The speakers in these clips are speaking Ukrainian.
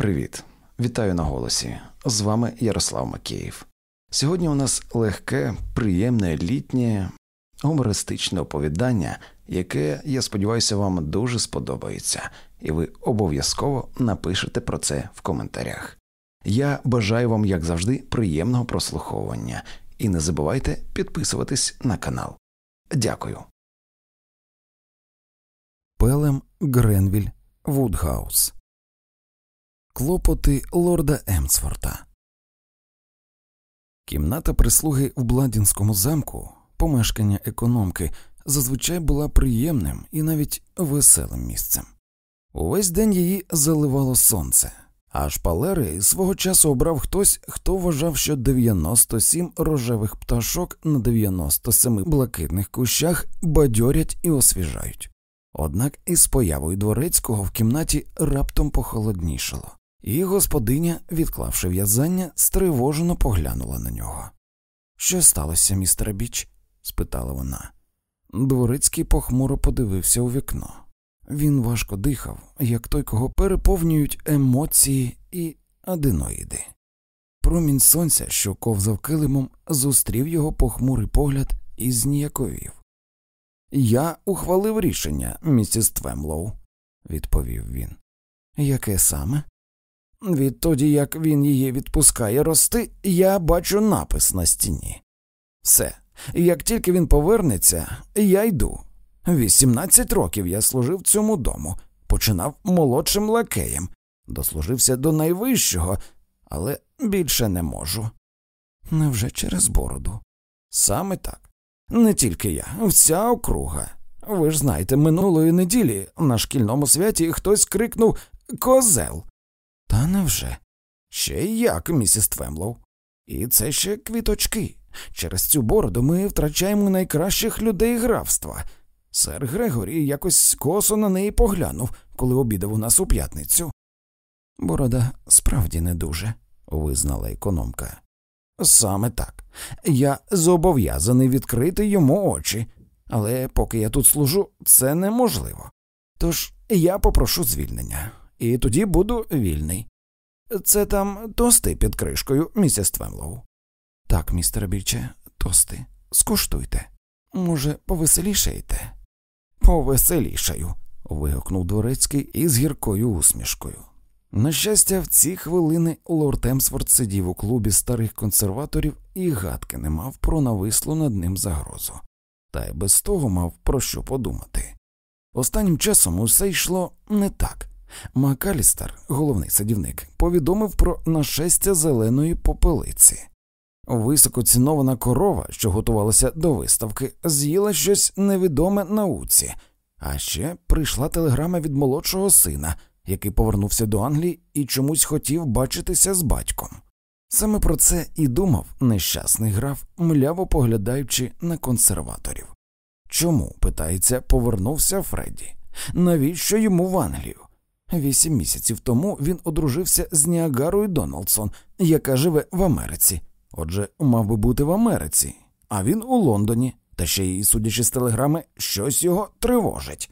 Привіт, вітаю на голосі. З вами Ярослав Макеєв. Сьогодні у нас легке, приємне літнє гумористичне оповідання, яке, я сподіваюся, вам дуже сподобається, і ви обов'язково напишете про це в коментарях. Я бажаю вам, як завжди, приємного прослуховування і не забувайте підписуватись на канал. Дякую. Пелем Гренвіль Вудгаус Клопоти лорда Емсфорта. Кімната прислуги в Бландінзькому замку, помешкання економки, зазвичай була приємним і навіть веселим місцем. Увесь день її заливало сонце, а шпалери свого часу обрав хтось, хто вважав, що 97 рожевих пташок на 97 блакитних кущах бадьорять і освіжають. Однак із появою дворецького в кімнаті раптом похолоднішало, і господиня, відклавши в'язання, стривожено поглянула на нього. Що сталося, містер Біч? спитала вона. Дворецький похмуро подивився у вікно. Він важко дихав, як той, кого переповнюють емоції і аденоїди. Промінь сонця, що ковзав килимом, зустрів його похмурий погляд і зніяковів. Я ухвалив рішення, місіс Твемлоу, відповів він. Яке саме? Відтоді, як він її відпускає рости, я бачу напис на стіні. Все, як тільки він повернеться, я йду. Вісімнадцять років я служив цьому дому, починав молодшим лакеєм, дослужився до найвищого, але більше не можу. Невже через бороду? Саме так. Не тільки я, вся округа. Ви ж знаєте, минулої неділі на шкільному святі хтось крикнув Козел. Та невже? Ще як, місіс Твемлоу. І це ще квіточки. Через цю бороду ми втрачаємо найкращих людей графства. Сер Грегорі якось косо на неї поглянув, коли обідав у нас у п'ятницю. Борода справді не дуже, визнала економка. Саме так. Я зобов'язаний відкрити йому очі, але поки я тут служу, це неможливо. Тож я попрошу звільнення, і тоді буду вільний. Це там тости під кришкою, місіс Твемлоу. Так, містер Більче, тости, скуштуйте. Може, повеселішаєте? Повеселішаю. вигукнув дворецький із гіркою усмішкою. На щастя, в ці хвилини лорд Емсфорд сидів у клубі старих консерваторів і гадки не мав про навислу над ним загрозу, та й без того мав про що подумати. Останнім часом усе йшло не так. Макалістер, головний садівник, повідомив про нашестя зеленої попелиці. Високоцінована корова, що готувалася до виставки, з'їла щось невідоме науці, а ще прийшла телеграма від молодшого сина, який повернувся до Англії і чомусь хотів бачитися з батьком. Саме про це і думав нещасний граф, мляво поглядаючи на консерваторів. Чому, питається, повернувся Фредді? Навіщо йому в Англію? Вісім місяців тому він одружився з Ніагарою Дональдсон, яка живе в Америці. Отже, мав би бути в Америці, а він у Лондоні, та ще й, судячи з телеграми, щось його тривожить.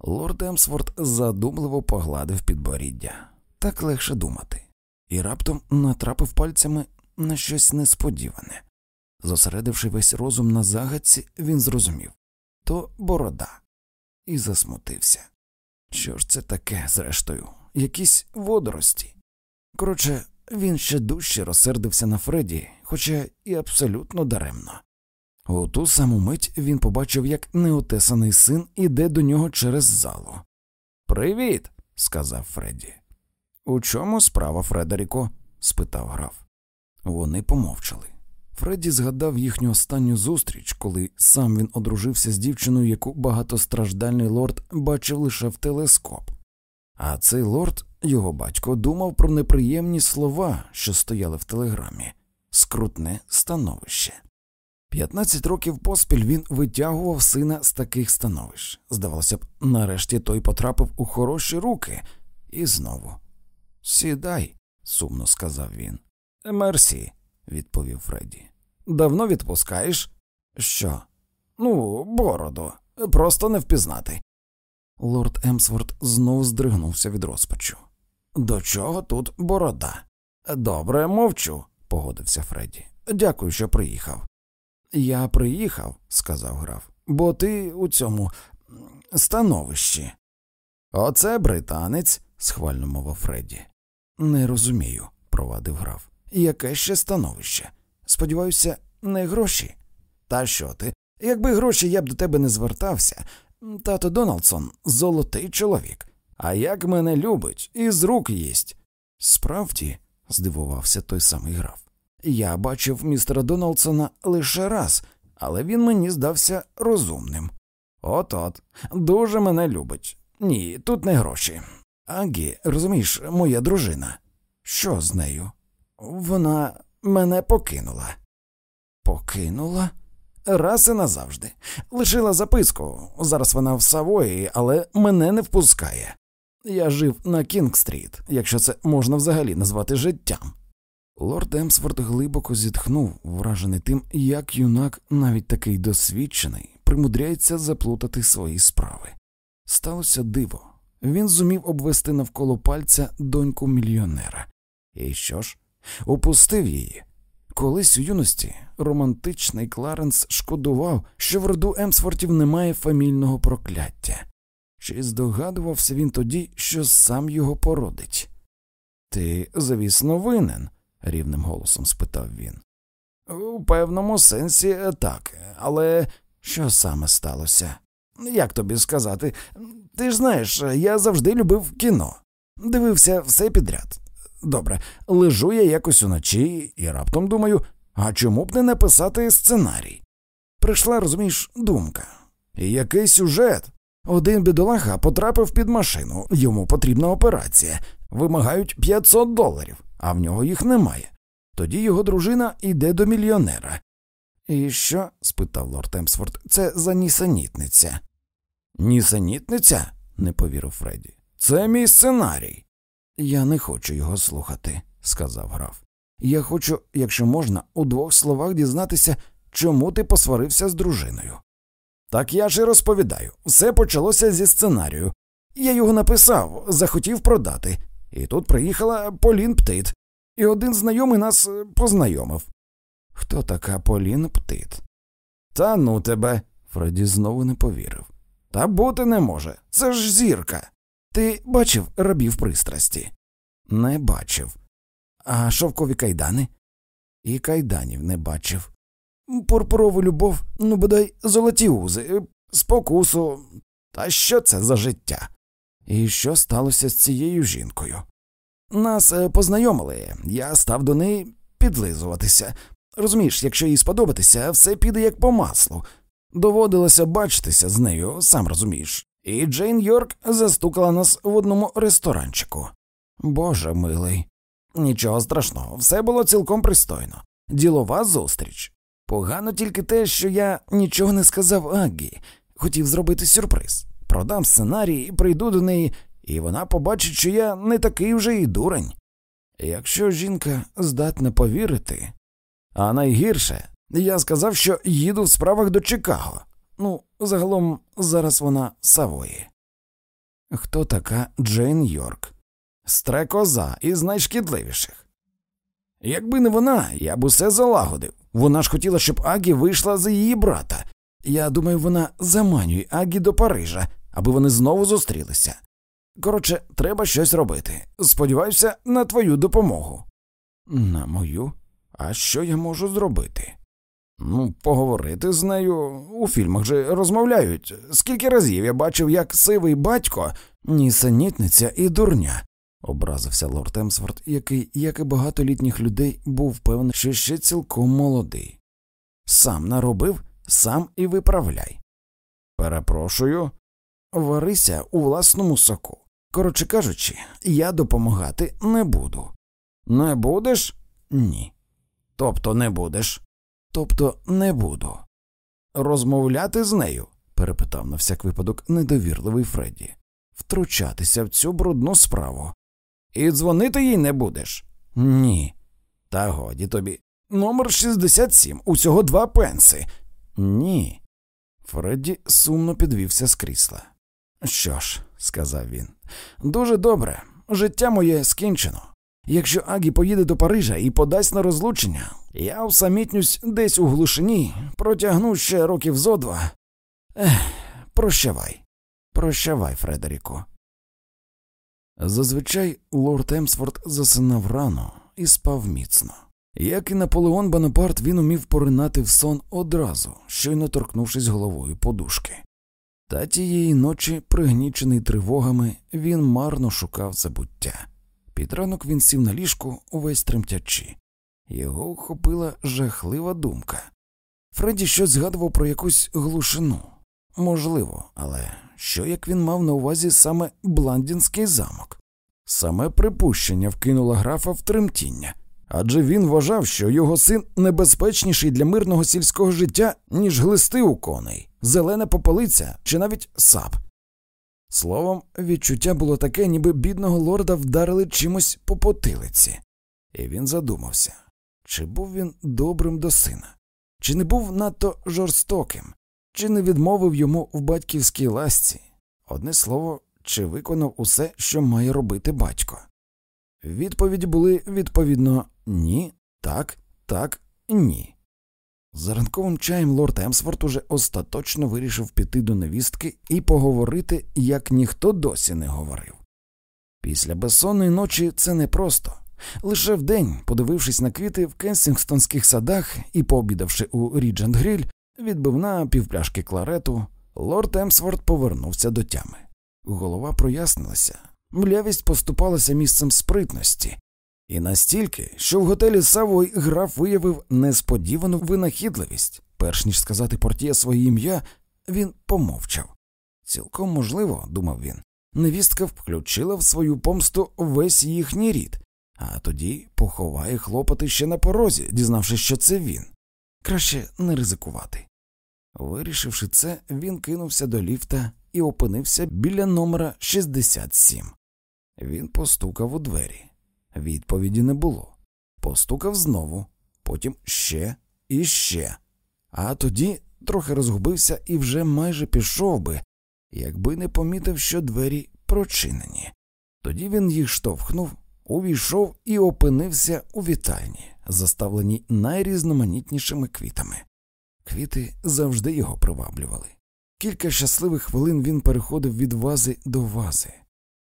Лорд Емсворт задумливо погладив підборіддя. Так легше думати, і раптом натрапив пальцями на щось несподіване. Зосередивши весь розум на загадці, він зрозумів то борода, і засмутився. Що ж це таке, зрештою, якісь водорості? Коротше, він ще дужче розсердився на Фредді, хоча і абсолютно даремно. У ту саму мить він побачив, як неотесаний син іде до нього через залу. Привіт, сказав Фредді. У чому справа, Фредеріко? спитав граф. Вони помовчали. Фредді згадав їхню останню зустріч, коли сам він одружився з дівчиною, яку багатостраждальний лорд бачив лише в телескоп. А цей лорд, його батько, думав про неприємні слова, що стояли в телеграмі, скрутне становище. П'ятнадцять років поспіль він витягував сина з таких становищ. Здавалося б, нарешті той потрапив у хороші руки, і знову. Сідай, сумно сказав він. Мерсі, відповів Фредді. Давно відпускаєш? Що? Ну, бороду, просто не впізнати. Лорд Емсворт знов здригнувся від розпачу. До чого тут борода? Добре, мовчу, погодився Фредді. Дякую, що приїхав. Я приїхав, сказав граф, бо ти у цьому становищі. Оце британець, схвально мовив Фредді. Не розумію, провадив граф. Яке ще становище? Сподіваюся, не гроші. Та що ти? Якби гроші я б до тебе не звертався. Тато Доналдсон золотий чоловік. А як мене любить, і з рук їсть. Справді, здивувався той самий граф. Я бачив містера Доналдсона лише раз, але він мені здався розумним. От от, дуже мене любить. Ні, тут не гроші. Агі, розумієш, моя дружина. Що з нею? Вона мене покинула. Покинула? Раз і назавжди. Лишила записку. Зараз вона в Савої, але мене не впускає. Я жив на Кінг-стріт, якщо це можна взагалі назвати життям. Лорд Емсфорд глибоко зітхнув, вражений тим, як юнак, навіть такий досвідчений, примудряється заплутати свої справи. Сталося диво. Він зумів обвести навколо пальця доньку мільйонера. І що ж? Упустив її. Колись у юності романтичний Кларенс шкодував, що в роду Емсфортів немає фамільного прокляття. Чи здогадувався він тоді, що сам його породить? Ти, звісно, винен, рівним голосом спитав він. У певному сенсі так, але що саме сталося? Як тобі сказати? Ти ж знаєш, я завжди любив кіно, дивився все підряд. Добре, лежу я якось уночі і раптом думаю, а чому б не написати сценарій? Прийшла, розумієш, думка. Який сюжет? Один бідолага потрапив під машину, йому потрібна операція, вимагають 500 доларів, а в нього їх немає. Тоді його дружина йде до мільйонера. І що? спитав лорд Емсфорд, це за нісенітниця. Нісенітниця? не повірив Фредді. Це мій сценарій. Я не хочу його слухати, сказав граф. Я хочу, якщо можна, у двох словах дізнатися, чому ти посварився з дружиною. Так я ж і розповідаю. Все почалося зі сценарію. Я його написав, захотів продати, і тут приїхала Полін Птит, і один знайомий нас е, познайомив. Хто така Полін Птит? Та ну тебе. Фредді знову не повірив. Та бути не може. Це ж зірка. Ти бачив рабів пристрасті? Не бачив. А шовкові кайдани? І кайданів не бачив. Пурпурову любов, ну бодай золоті узи, спокусу. Та що це за життя? І що сталося з цією жінкою? Нас е, познайомили, я став до неї підлизуватися. Розумієш, якщо їй сподобатися, все піде як по маслу. Доводилося бачитися з нею, сам розумієш. І Джейн Йорк застукала нас в одному ресторанчику. Боже милий, нічого страшного, все було цілком пристойно. Ділова зустріч. Погано тільки те, що я нічого не сказав Аггі, хотів зробити сюрприз. Продам сценарій прийду до неї, і вона побачить, що я не такий вже і дурень. Якщо жінка здатна повірити, а найгірше, я сказав, що їду в справах до Чикаго. Ну, загалом зараз вона Савої. Хто така Джейн Йорк? Стрекоза із найшкідливіших. Якби не вона, я б усе залагодив. Вона ж хотіла, щоб Агі вийшла за її брата. Я думаю, вона заманює Агі до Парижа, аби вони знову зустрілися. Коротше, треба щось робити. Сподіваюся на твою допомогу. На мою? А що я можу зробити? Ну, поговорити з нею у фільмах же розмовляють. Скільки разів я бачив, як сивий батько, нісенітниця і дурня, образився лорд Емсворт, який, як і багато літніх людей, був впевнений, що ще цілком молодий. Сам наробив, сам і виправляй. Перепрошую, варися у власному соку. Коротше кажучи, я допомагати не буду. Не будеш? Ні. Тобто не будеш. Тобто не буду. Розмовляти з нею? перепитав на всяк випадок недовірливий Фредді. Втручатися в цю брудну справу. І дзвонити їй не будеш? Ні. Та годі тобі. Номер 67, усього два пенси. Ні. Фредді сумно підвівся з крісла. Що ж, сказав він, дуже добре. життя моє скінчено. Якщо Агі поїде до Парижа і подасть на розлучення, я усамітнюсь десь у глушині, протягну ще років зо два. Ех, прощавай, прощавай, Фредеріко. Зазвичай лорд Емсфорд засинав рано і спав міцно. Як і Наполеон Бонапарт, він умів поринати в сон одразу, щойно торкнувшись головою подушки. Та тієї ночі, пригнічений тривогами, він марно шукав забуття. Під ранок він сів на ліжку, увесь тремтячи. Його охопила жахлива думка. Фредді щось згадував про якусь глушину. Можливо, але що як він мав на увазі саме Бландінський замок? Саме припущення вкинуло графа в тремтіння, адже він вважав, що його син небезпечніший для мирного сільського життя, ніж глисти у коней, зелена попелиця чи навіть сап. Словом, відчуття було таке, ніби бідного лорда вдарили чимось по потилиці, і він задумався чи був він добрим до сина, чи не був надто жорстоким, чи не відмовив йому в батьківській ласці, одне слово, чи виконав усе, що має робити батько. Відповіді були відповідно ні, так, так, ні. За ранковим чаєм лорд Емсворт уже остаточно вирішив піти до невістки і поговорити, як ніхто досі не говорив. Після безсонної ночі це непросто. Лише вдень, подивившись на квіти в кенсінгстонських садах і пообідавши у Ріджент Гріль, відбивна півпляшки кларету, лорд Емсворт повернувся до тями. Голова прояснилася, млявість поступалася місцем спритності, і настільки, що в готелі Савой граф виявив несподівану винахідливість, перш ніж сказати портє своє ім'я, він помовчав. Цілком можливо, думав він, невістка включила в свою помсту весь їхній рід, а тоді поховає хлопоти ще на порозі, дізнавшись, що це він. Краще не ризикувати. Вирішивши це, він кинувся до ліфта і опинився біля номера 67. Він постукав у двері. Відповіді не було. Постукав знову, потім ще і ще. А тоді трохи розгубився і вже майже пішов би, якби не помітив, що двері прочинені. Тоді він їх штовхнув, увійшов і опинився у вітальні, заставленій найрізноманітнішими квітами. Квіти завжди його приваблювали. Кілька щасливих хвилин він переходив від вази до вази.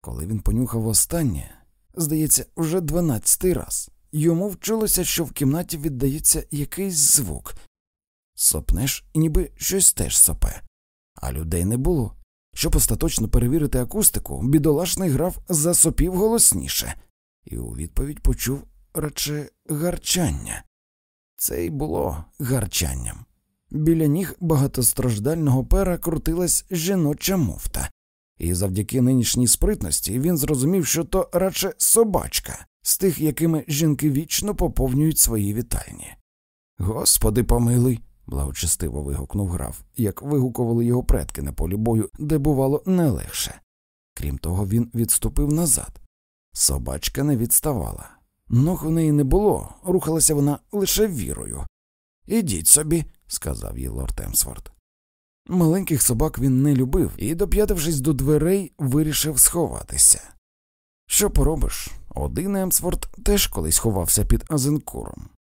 Коли він понюхав останнє, здається, вже дванадцятий раз, йому вчилося, що в кімнаті віддається якийсь звук. Сопнеш ніби щось теж сопе, а людей не було. Щоб остаточно перевірити акустику, бідолашний граф засопів голосніше, і у відповідь почув радше гарчання. Це й було гарчанням. Біля ніг багатостраждального пера крутилась жіноча муфта, і завдяки нинішній спритності він зрозумів, що то радше собачка з тих, якими жінки вічно поповнюють свої вітальні. Господи помилуй. благочестиво вигукнув граф, як вигукували його предки на полі бою, де бувало не легше. Крім того, він відступив назад. Собачка не відставала. Ног у неї не було, рухалася вона лише вірою. Ідіть собі, сказав їй лорд Емсворт. Маленьких собак він не любив і, доп'ятившись до дверей, вирішив сховатися. Що поробиш? Один Емсворт теж колись ховався під Азенкуром.